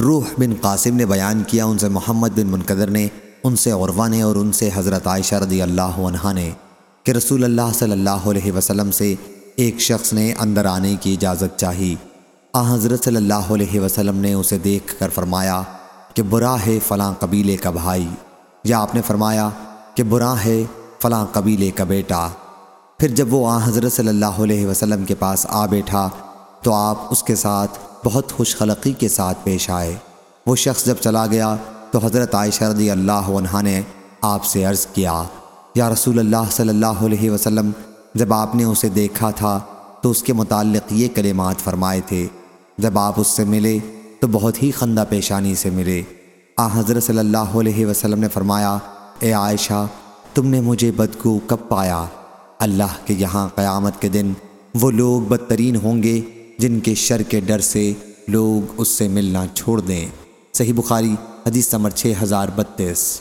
روح بن قاسم نے بیان کیا، ان سے محمد بن منقدر نے، ان سے عروہ نے اور ان سے حضرت عائشہ رضی اللہ عنہ نے کہ رسول اللہ صلی اللہ علیہ وسلم سے ایک شخص نے اندر آنے کی اجازت چاہی۔ آ، حضرت صلی اللہ علیہ وسلم نے اسے دیکھ کر فرمایا کہ برا ہے فلاں قبیلے کا بھائی۔ یا آپ نے فرمایا کہ برا ہے فلاں قبیلے کا بیٹا۔ پھر جب وہ آ، حضرت صلی اللہ علیہ وسلم کے پاس آ بیٹھا تو آپ اس کے ساتھ بہت خوش خلقی کے ساتھ پیش آئے۔ وہ شخص جب چلا گیا تو حضرت عائشہ رضی اللہ عنہ نے آپ سے عرض کیا، یا رسول اللہ صلی اللہ علیہ وسلم، جب آپ نے اسے دیکھا تھا تو اس کے متعلق یہ کلمات فرمائے تھے، جب آپ اس سے ملے تو بہت ہی خندہ پیشانی سے ملے۔ آ، حضرت صلی اللہ علیہ وسلم نے فرمایا، اے عائشہ، تم نے مجھے بدگو کب پایا؟ اللہ کے یہاں قیامت کے دن وہ لوگ بدترین ہوں گے جن کے شر کے ڈر سے لوگ اس سے ملنا چھوڑ دیں۔ صحیح بخاری، حدیث نمبر چھ ہزار بتیس۔